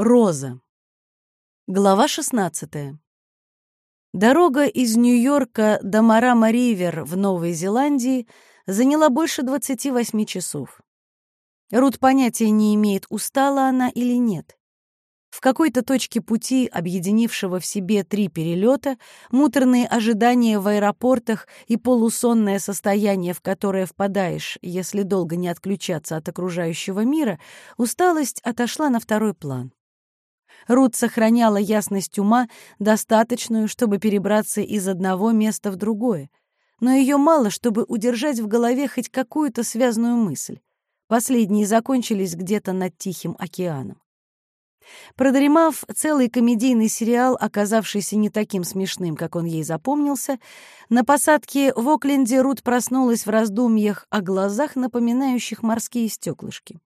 Роза. Глава 16. Дорога из Нью-Йорка до Марама-Ривер в Новой Зеландии заняла больше 28 часов. Рут понятия не имеет, устала она или нет. В какой-то точке пути, объединившего в себе три перелета, муторные ожидания в аэропортах и полусонное состояние, в которое впадаешь, если долго не отключаться от окружающего мира, усталость отошла на второй план. Рут сохраняла ясность ума, достаточную, чтобы перебраться из одного места в другое, но ее мало, чтобы удержать в голове хоть какую-то связанную мысль. Последние закончились где-то над Тихим океаном. Продремав целый комедийный сериал, оказавшийся не таким смешным, как он ей запомнился, на посадке в Окленде Рут проснулась в раздумьях о глазах, напоминающих морские стеклышки.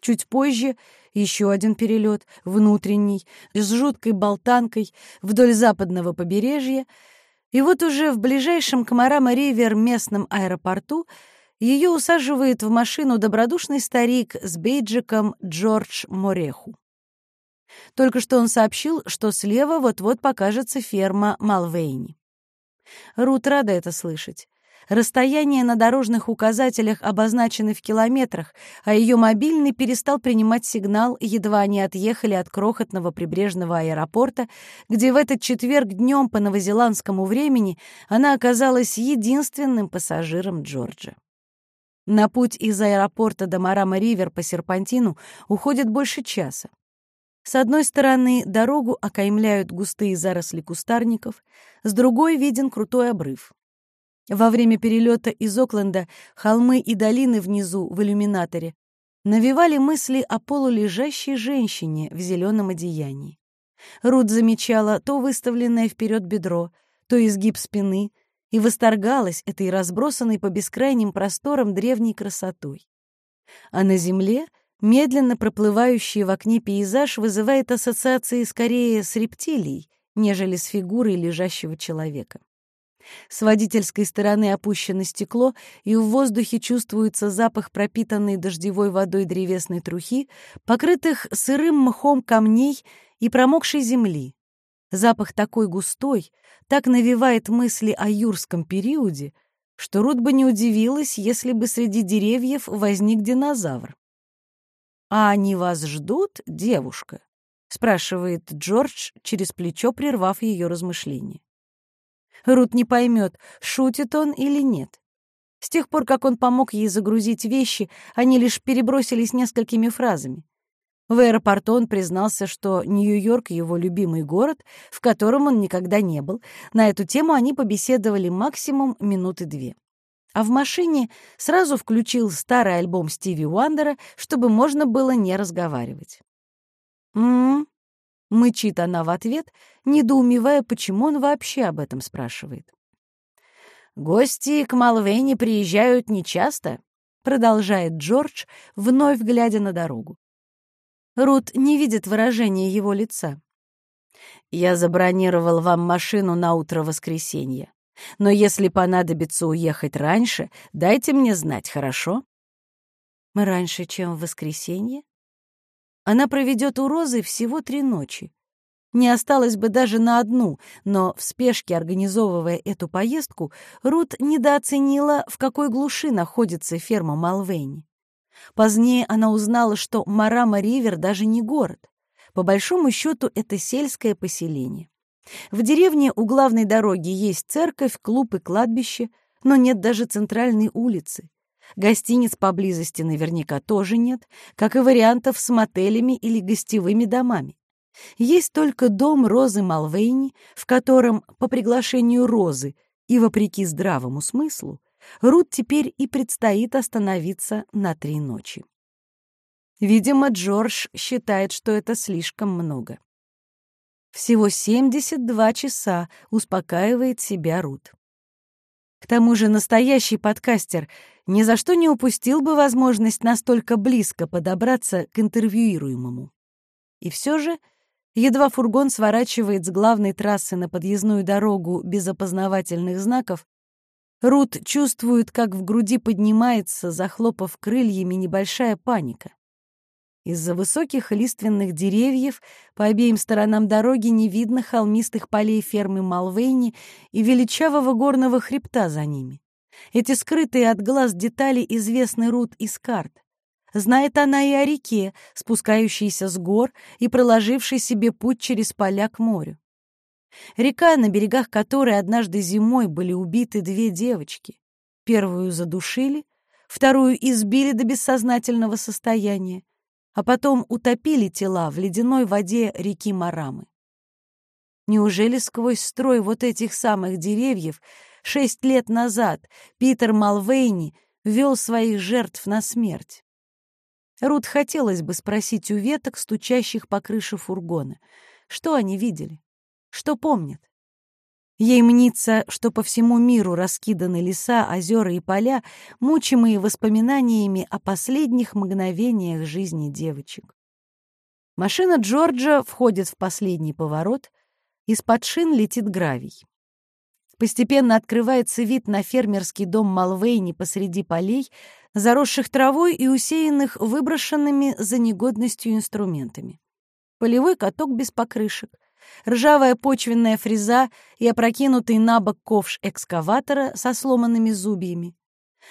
Чуть позже еще один перелет, внутренний, с жуткой болтанкой вдоль западного побережья, и вот уже в ближайшем к Марама-Ривер местном аэропорту ее усаживает в машину добродушный старик с бейджиком Джордж Мореху. Только что он сообщил, что слева вот-вот покажется ферма Малвейни. Рут рада это слышать. Расстояния на дорожных указателях обозначены в километрах, а ее мобильный перестал принимать сигнал, едва они отъехали от крохотного прибрежного аэропорта, где в этот четверг днем по новозеландскому времени она оказалась единственным пассажиром Джорджа. На путь из аэропорта до Марама-Ривер по серпантину уходит больше часа. С одной стороны дорогу окаймляют густые заросли кустарников, с другой виден крутой обрыв. Во время перелета из Окленда холмы и долины внизу в иллюминаторе навевали мысли о полулежащей женщине в зеленом одеянии. Рут замечала то выставленное вперед бедро, то изгиб спины и восторгалась этой разбросанной по бескрайним просторам древней красотой. А на земле — Медленно проплывающий в окне пейзаж вызывает ассоциации скорее с рептилией, нежели с фигурой лежащего человека. С водительской стороны опущено стекло, и в воздухе чувствуется запах пропитанной дождевой водой древесной трухи, покрытых сырым мхом камней и промокшей земли. Запах такой густой, так навевает мысли о юрском периоде, что Рут бы не удивилась, если бы среди деревьев возник динозавр. «А они вас ждут, девушка?» — спрашивает Джордж, через плечо прервав ее размышления. Рут не поймет, шутит он или нет. С тех пор, как он помог ей загрузить вещи, они лишь перебросились несколькими фразами. В аэропорту он признался, что Нью-Йорк — его любимый город, в котором он никогда не был. На эту тему они побеседовали максимум минуты две а в машине сразу включил старый альбом Стиви Уандера, чтобы можно было не разговаривать. «М-м-м», мычит она в ответ, недоумевая, почему он вообще об этом спрашивает. «Гости к Малвейне приезжают нечасто», — продолжает Джордж, вновь глядя на дорогу. Рут не видит выражения его лица. «Я забронировал вам машину на утро воскресенья. Но если понадобится уехать раньше, дайте мне знать, хорошо? Раньше, чем в воскресенье? Она проведет у Розы всего три ночи. Не осталось бы даже на одну, но в спешке, организовывая эту поездку, Рут недооценила, в какой глуши находится ферма Малвейни. Позднее она узнала, что Марама-Ривер даже не город. По большому счету, это сельское поселение. В деревне у главной дороги есть церковь, клуб и кладбище, но нет даже центральной улицы. Гостиниц поблизости наверняка тоже нет, как и вариантов с мотелями или гостевыми домами. Есть только дом Розы Малвейни, в котором, по приглашению Розы и вопреки здравому смыслу, Рут теперь и предстоит остановиться на три ночи. Видимо, Джордж считает, что это слишком много. Всего 72 часа, успокаивает себя Рут. К тому же настоящий подкастер ни за что не упустил бы возможность настолько близко подобраться к интервьюируемому. И все же, едва фургон сворачивает с главной трассы на подъездную дорогу без опознавательных знаков, Рут чувствует, как в груди поднимается, захлопав крыльями, небольшая паника. Из-за высоких лиственных деревьев по обеим сторонам дороги не видно холмистых полей фермы Малвейни и величавого горного хребта за ними. Эти скрытые от глаз детали известны Рут из карт. Знает она и о реке, спускающейся с гор и проложившей себе путь через поля к морю. Река, на берегах которой однажды зимой были убиты две девочки. Первую задушили, вторую избили до бессознательного состояния, а потом утопили тела в ледяной воде реки Марамы. Неужели сквозь строй вот этих самых деревьев шесть лет назад Питер Малвейни вел своих жертв на смерть? Рут хотелось бы спросить у веток, стучащих по крыше фургона, что они видели, что помнят. Ей мнится, что по всему миру раскиданы леса, озера и поля, мучимые воспоминаниями о последних мгновениях жизни девочек. Машина Джорджа входит в последний поворот, из-под шин летит гравий. Постепенно открывается вид на фермерский дом Малвейни посреди полей, заросших травой и усеянных выброшенными за негодностью инструментами. Полевой каток без покрышек, ржавая почвенная фреза и опрокинутый на бок ковш экскаватора со сломанными зубьями.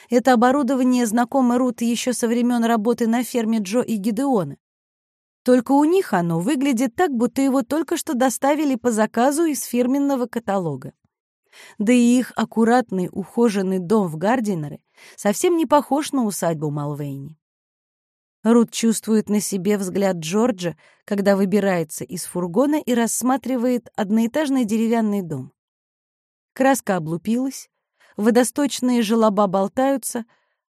Это оборудование знакомо Рут еще со времен работы на ферме Джо и Гидеона. Только у них оно выглядит так, будто его только что доставили по заказу из фирменного каталога. Да и их аккуратный, ухоженный дом в Гардинере совсем не похож на усадьбу Малвейни. Рут чувствует на себе взгляд Джорджа, когда выбирается из фургона и рассматривает одноэтажный деревянный дом. Краска облупилась, водосточные желоба болтаются,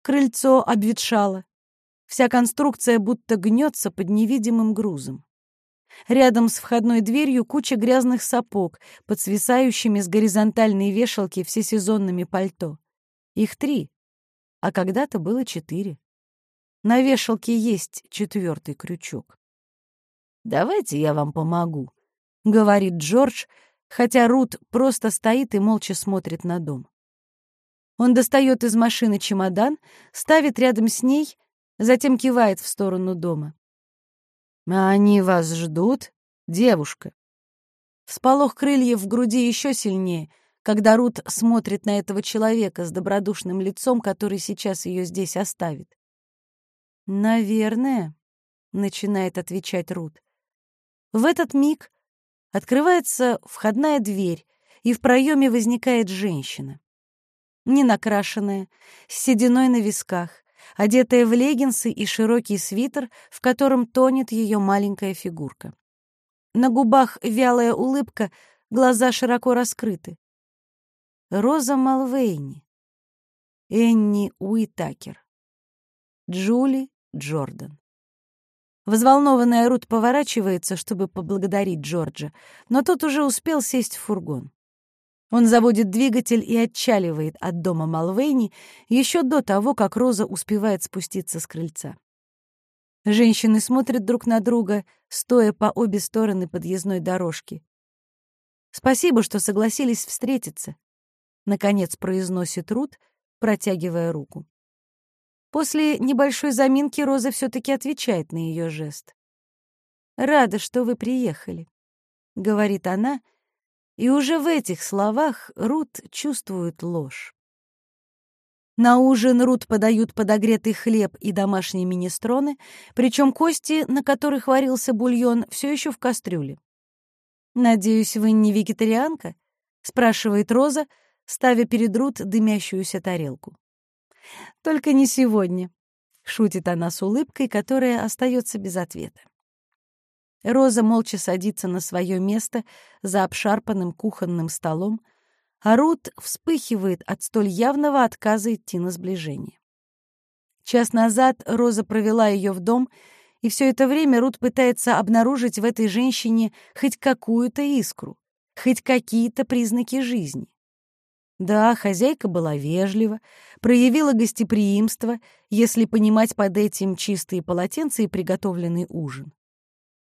крыльцо обветшало. Вся конструкция будто гнется под невидимым грузом. Рядом с входной дверью куча грязных сапог, под свисающими с горизонтальной вешалки всесезонными пальто. Их три, а когда-то было четыре. На вешалке есть четвертый крючок. «Давайте я вам помогу», — говорит Джордж, хотя Рут просто стоит и молча смотрит на дом. Он достает из машины чемодан, ставит рядом с ней, затем кивает в сторону дома. «А они вас ждут, девушка?» Всполох крыльев в груди еще сильнее, когда Рут смотрит на этого человека с добродушным лицом, который сейчас ее здесь оставит. «Наверное», — начинает отвечать Рут. В этот миг открывается входная дверь, и в проеме возникает женщина. Ненакрашенная, с сединой на висках, одетая в леггинсы и широкий свитер, в котором тонет ее маленькая фигурка. На губах вялая улыбка, глаза широко раскрыты. Роза Малвейни, Энни Уитакер, Джули Джордан. Взволнованная Рут поворачивается, чтобы поблагодарить Джорджа, но тот уже успел сесть в фургон. Он заводит двигатель и отчаливает от дома Малвейни еще до того, как Роза успевает спуститься с крыльца. Женщины смотрят друг на друга, стоя по обе стороны подъездной дорожки. «Спасибо, что согласились встретиться», — наконец произносит Рут, протягивая руку. После небольшой заминки Роза все-таки отвечает на ее жест. «Рада, что вы приехали», — говорит она, и уже в этих словах Рут чувствует ложь. На ужин Рут подают подогретый хлеб и домашние министроны, причем кости, на которых варился бульон, все еще в кастрюле. «Надеюсь, вы не вегетарианка?» — спрашивает Роза, ставя перед Рут дымящуюся тарелку. Только не сегодня, шутит она с улыбкой, которая остается без ответа. Роза молча садится на свое место за обшарпанным кухонным столом, а Рут вспыхивает от столь явного отказа идти на сближение. Час назад Роза провела ее в дом, и все это время Рут пытается обнаружить в этой женщине хоть какую-то искру, хоть какие-то признаки жизни. Да, хозяйка была вежлива, проявила гостеприимство, если понимать под этим чистые полотенца и приготовленный ужин.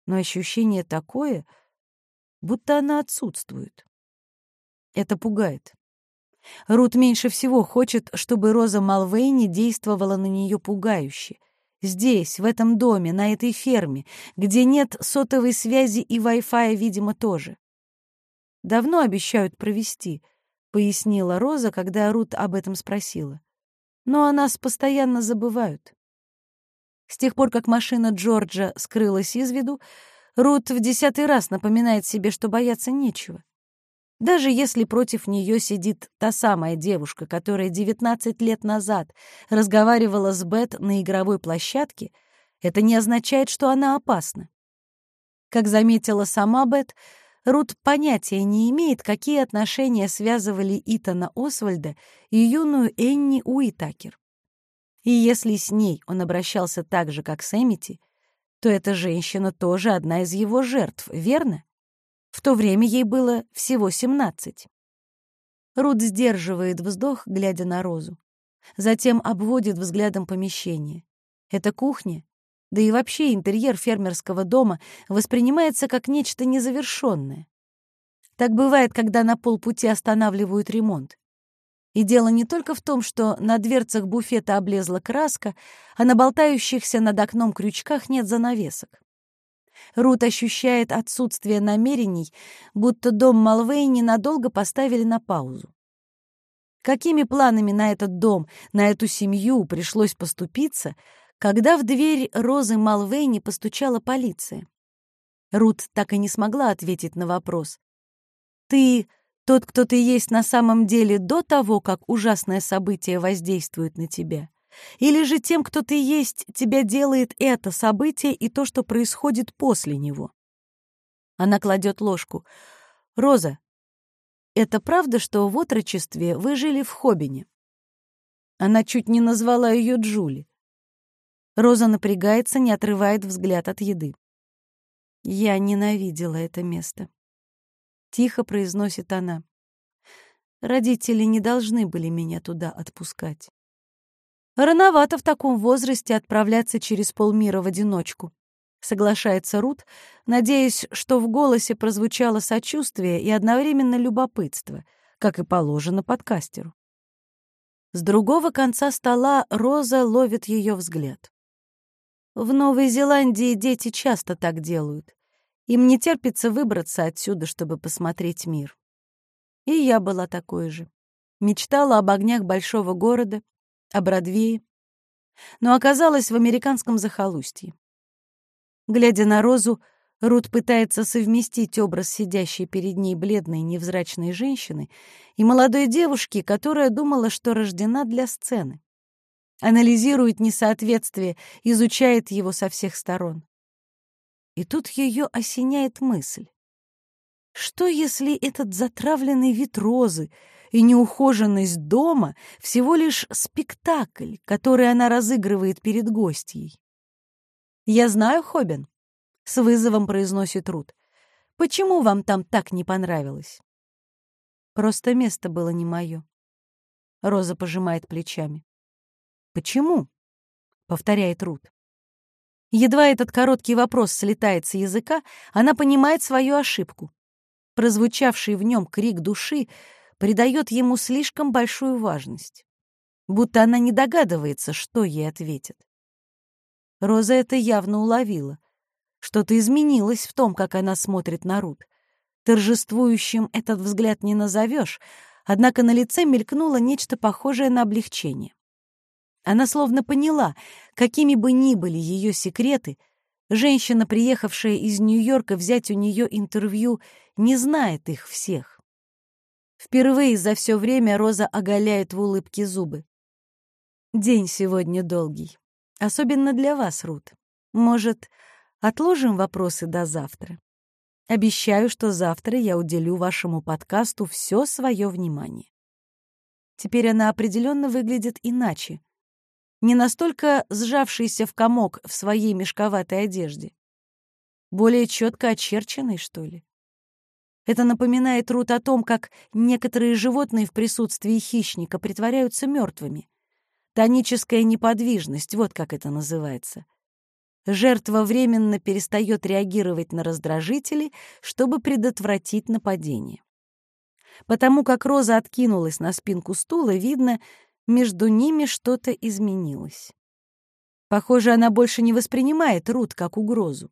Но ощущение такое, будто она отсутствует. Это пугает. Рут меньше всего хочет, чтобы Роза Малвейни действовала на нее пугающе, Здесь, в этом доме, на этой ферме, где нет сотовой связи и Wi-Fi, видимо, тоже. Давно обещают провести, пояснила Роза, когда Рут об этом спросила. Но о нас постоянно забывают. С тех пор, как машина Джорджа скрылась из виду, Рут в десятый раз напоминает себе, что бояться нечего. Даже если против нее сидит та самая девушка, которая 19 лет назад разговаривала с Бет на игровой площадке, это не означает, что она опасна. Как заметила сама Бет, Рут понятия не имеет, какие отношения связывали Итана Освальда и юную Энни Уитакер. И если с ней он обращался так же, как с Эмити, то эта женщина тоже одна из его жертв, верно? В то время ей было всего семнадцать. Рут сдерживает вздох, глядя на Розу. Затем обводит взглядом помещение. Это кухня, да и вообще интерьер фермерского дома воспринимается как нечто незавершенное. Так бывает, когда на полпути останавливают ремонт. И дело не только в том, что на дверцах буфета облезла краска, а на болтающихся над окном крючках нет занавесок. Рут ощущает отсутствие намерений, будто дом Малвей ненадолго поставили на паузу. Какими планами на этот дом, на эту семью пришлось поступиться, когда в дверь Розы Малвей не постучала полиция? Рут так и не смогла ответить на вопрос. «Ты тот, кто ты есть на самом деле до того, как ужасное событие воздействует на тебя?» Или же тем, кто ты есть, тебя делает это событие и то, что происходит после него? Она кладет ложку. «Роза, это правда, что в отрочестве вы жили в Хобине?» Она чуть не назвала ее Джули. Роза напрягается, не отрывает взгляд от еды. «Я ненавидела это место», — тихо произносит она. «Родители не должны были меня туда отпускать». Рановато в таком возрасте отправляться через полмира в одиночку. Соглашается Рут, надеясь, что в голосе прозвучало сочувствие и одновременно любопытство, как и положено подкастеру. С другого конца стола Роза ловит ее взгляд. В Новой Зеландии дети часто так делают. Им не терпится выбраться отсюда, чтобы посмотреть мир. И я была такой же. Мечтала об огнях большого города, о Бродвее, но оказалась в американском захолустье. Глядя на Розу, Рут пытается совместить образ сидящей перед ней бледной невзрачной женщины и молодой девушки, которая думала, что рождена для сцены. Анализирует несоответствие, изучает его со всех сторон. И тут ее осеняет мысль. Что, если этот затравленный вид розы — и неухоженность дома — всего лишь спектакль, который она разыгрывает перед гостьей. «Я знаю, Хобин», — с вызовом произносит Рут. «Почему вам там так не понравилось?» «Просто место было не мое». Роза пожимает плечами. «Почему?» — повторяет Рут. Едва этот короткий вопрос слетает с языка, она понимает свою ошибку. Прозвучавший в нем крик души придает ему слишком большую важность, будто она не догадывается, что ей ответит. Роза это явно уловила. Что-то изменилось в том, как она смотрит на Рут. Торжествующим этот взгляд не назовешь, однако на лице мелькнуло нечто похожее на облегчение. Она словно поняла, какими бы ни были ее секреты, женщина, приехавшая из Нью-Йорка взять у нее интервью, не знает их всех. Впервые за все время Роза оголяет в улыбке зубы. День сегодня долгий. Особенно для вас, Рут. Может, отложим вопросы до завтра? Обещаю, что завтра я уделю вашему подкасту все свое внимание. Теперь она определенно выглядит иначе. Не настолько сжавшийся в комок в своей мешковатой одежде. Более четко очерченный, что ли. Это напоминает Рут о том, как некоторые животные в присутствии хищника притворяются мертвыми. Тоническая неподвижность, вот как это называется. Жертва временно перестает реагировать на раздражители, чтобы предотвратить нападение. Потому как Роза откинулась на спинку стула, видно, между ними что-то изменилось. Похоже, она больше не воспринимает Рут как угрозу.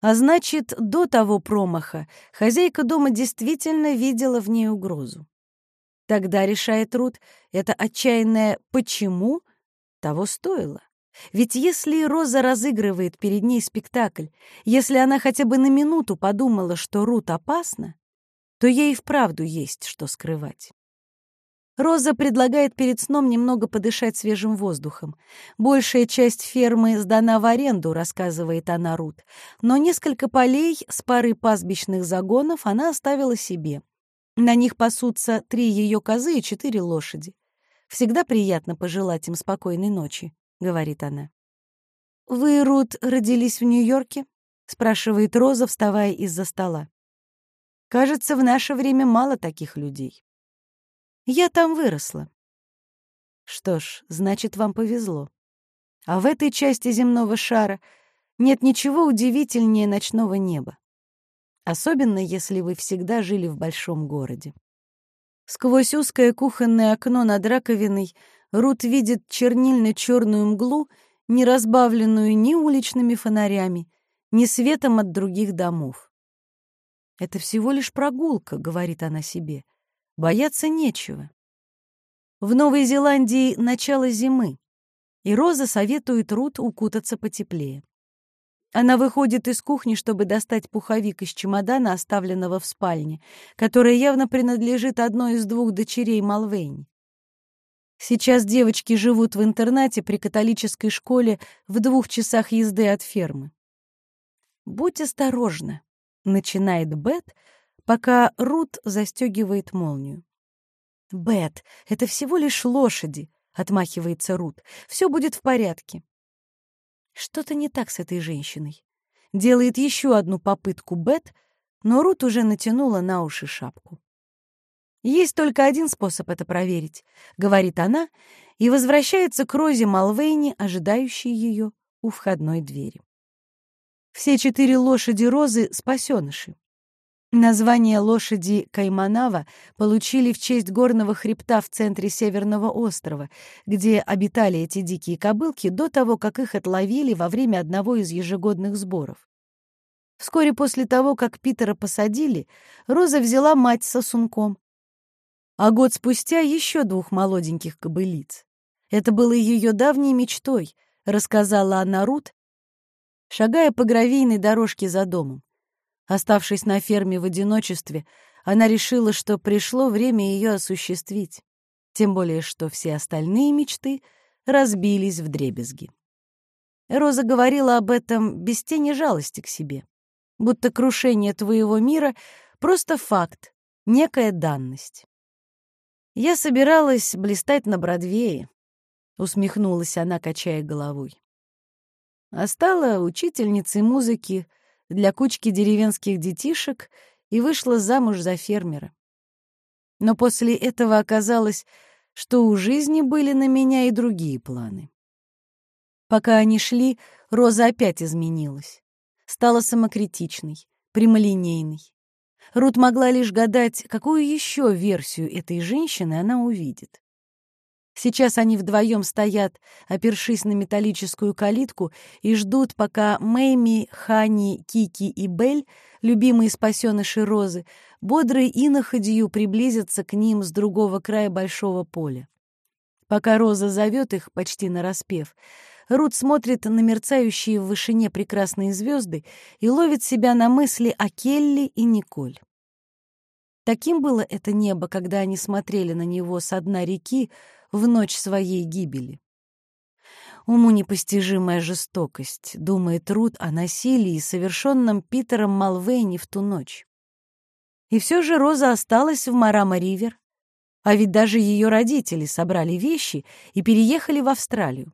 А значит, до того промаха хозяйка дома действительно видела в ней угрозу. Тогда, решает Рут, это отчаянное «почему» того стоило. Ведь если Роза разыгрывает перед ней спектакль, если она хотя бы на минуту подумала, что Рут опасна, то ей вправду есть что скрывать. Роза предлагает перед сном немного подышать свежим воздухом. Большая часть фермы сдана в аренду, рассказывает она Рут, но несколько полей с парой пастбищных загонов она оставила себе. На них пасутся три ее козы и четыре лошади. Всегда приятно пожелать им спокойной ночи, говорит она. Вы, Рут, родились в Нью-Йорке? спрашивает Роза, вставая из-за стола. Кажется, в наше время мало таких людей. Я там выросла. Что ж, значит, вам повезло. А в этой части земного шара нет ничего удивительнее ночного неба. Особенно, если вы всегда жили в большом городе. Сквозь узкое кухонное окно над раковиной Рут видит чернильно-черную мглу, не разбавленную ни уличными фонарями, ни светом от других домов. «Это всего лишь прогулка», — говорит она себе. Бояться нечего. В Новой Зеландии начало зимы, и Роза советует Рут укутаться потеплее. Она выходит из кухни, чтобы достать пуховик из чемодана, оставленного в спальне, которая явно принадлежит одной из двух дочерей Малвейни. Сейчас девочки живут в интернате при католической школе в двух часах езды от фермы. «Будь осторожна», — начинает Бет, пока Рут застегивает молнию. «Бет, это всего лишь лошади», — отмахивается Рут. «Все будет в порядке». Что-то не так с этой женщиной. Делает еще одну попытку Бет, но Рут уже натянула на уши шапку. «Есть только один способ это проверить», — говорит она, и возвращается к Розе Малвейне, ожидающей ее у входной двери. Все четыре лошади Розы — спасеныши. Название лошади Кайманава получили в честь горного хребта в центре Северного острова, где обитали эти дикие кобылки до того, как их отловили во время одного из ежегодных сборов. Вскоре после того, как Питера посадили, Роза взяла мать сосунком, а год спустя еще двух молоденьких кобылиц. Это было ее давней мечтой, рассказала она Рут, шагая по гравийной дорожке за домом. Оставшись на ферме в одиночестве, она решила, что пришло время ее осуществить, тем более что все остальные мечты разбились в дребезги. Роза говорила об этом без тени жалости к себе, будто крушение твоего мира — просто факт, некая данность. «Я собиралась блистать на Бродвее», — усмехнулась она, качая головой. А стала учительницей музыки — для кучки деревенских детишек и вышла замуж за фермера. Но после этого оказалось, что у жизни были на меня и другие планы. Пока они шли, Роза опять изменилась. Стала самокритичной, прямолинейной. Рут могла лишь гадать, какую еще версию этой женщины она увидит. Сейчас они вдвоем стоят, опершись на металлическую калитку, и ждут, пока Мэйми, Хани, Кики и Бель, любимые спасеныши Розы, бодрой иноходью приблизятся к ним с другого края большого поля. Пока Роза зовет их почти нараспев, Рут смотрит на мерцающие в вышине прекрасные звезды и ловит себя на мысли о Келли и Николь. Таким было это небо, когда они смотрели на него со дна реки, в ночь своей гибели. Уму непостижимая жестокость, думает Рут о насилии, совершенном Питером Малвейни в ту ночь. И все же Роза осталась в Марама-Ривер, а ведь даже ее родители собрали вещи и переехали в Австралию.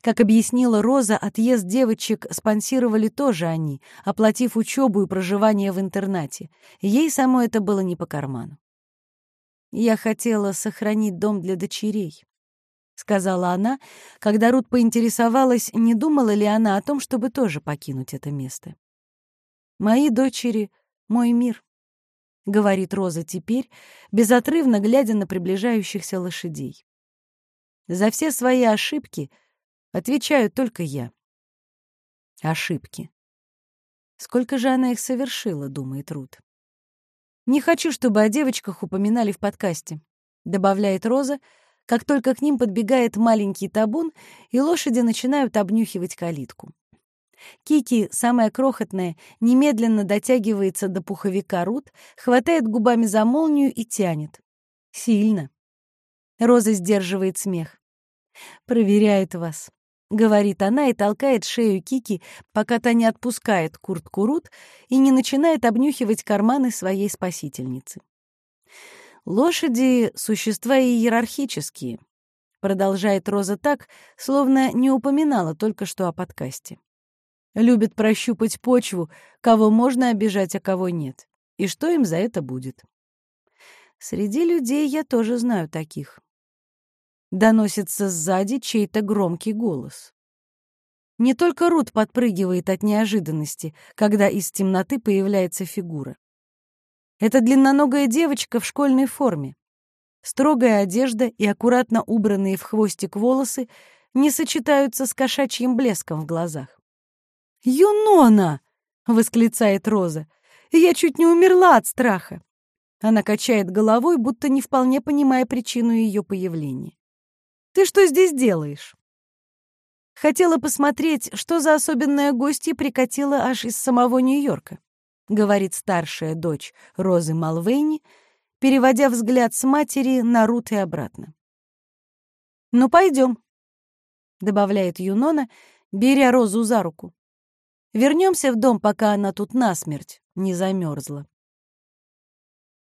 Как объяснила Роза, отъезд девочек спонсировали тоже они, оплатив учебу и проживание в интернате. Ей само это было не по карману. «Я хотела сохранить дом для дочерей», — сказала она, когда Рут поинтересовалась, не думала ли она о том, чтобы тоже покинуть это место. «Мои дочери — мой мир», — говорит Роза теперь, безотрывно глядя на приближающихся лошадей. За все свои ошибки Отвечаю только я. Ошибки. Сколько же она их совершила, думает Рут. Не хочу, чтобы о девочках упоминали в подкасте, добавляет Роза, как только к ним подбегает маленький табун, и лошади начинают обнюхивать калитку. Кики, самая крохотная, немедленно дотягивается до пуховика Рут, хватает губами за молнию и тянет. Сильно. Роза сдерживает смех. «Проверяет вас», — говорит она и толкает шею Кики, пока та не отпускает куртку Рут и не начинает обнюхивать карманы своей спасительницы. «Лошади — существа иерархические», — продолжает Роза так, словно не упоминала только что о подкасте. Любят прощупать почву, кого можно обижать, а кого нет. И что им за это будет? Среди людей я тоже знаю таких. Доносится сзади чей-то громкий голос. Не только Рут подпрыгивает от неожиданности, когда из темноты появляется фигура. Это длинноногая девочка в школьной форме. Строгая одежда и аккуратно убранные в хвостик волосы не сочетаются с кошачьим блеском в глазах. «Юнона!» — восклицает Роза. «Я чуть не умерла от страха!» Она качает головой, будто не вполне понимая причину ее появления. «Ты что здесь делаешь?» «Хотела посмотреть, что за особенная гостья прикатила аж из самого Нью-Йорка», — говорит старшая дочь Розы Малвейни, переводя взгляд с матери на Рут и обратно. «Ну, пойдем», — добавляет Юнона, беря Розу за руку. Вернемся в дом, пока она тут насмерть не замерзла.